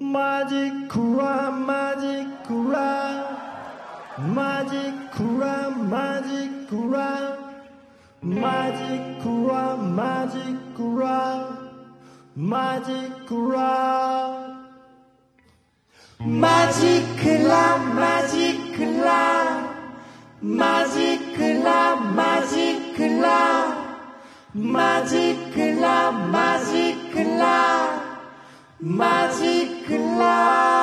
마지쿠라 마지쿠라. 마지쿠라 마지쿠라. 마지쿠라 마지쿠라. 마지쿠라. 마지클라 마지클라. 마지클라 마지클라. 마지클라 마지클라 magic light.